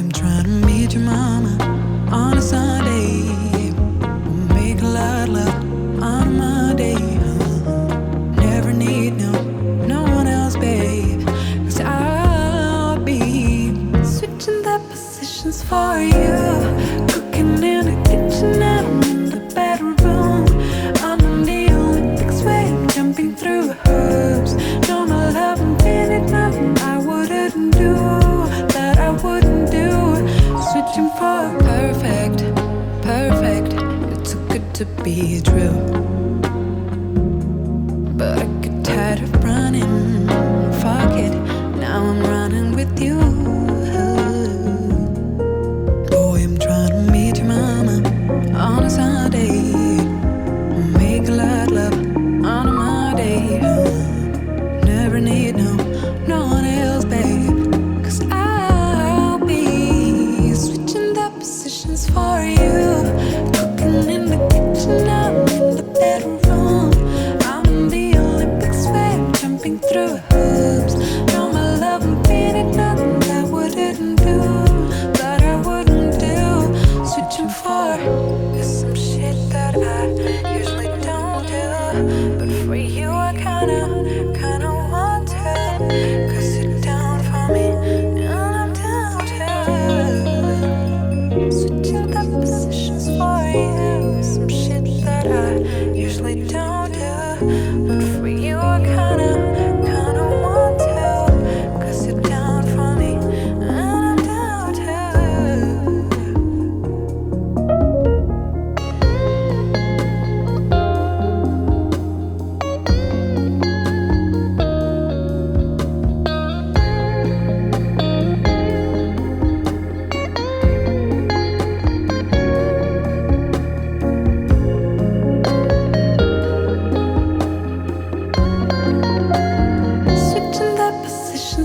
I'm trying to meet your mama on a Sunday. We'll make a lot of love on Monday. huh? Never need no, no one else, babe. Cause I'll be switching the positions for you. to be true. But I get tired of running. Fuck it, now I'm running with you. Boy, I'm trying to meet your mama on a Sunday. Make a lot of love on a Monday. Never need no, no one else, babe. I'll be switching the positions for you. you were kinda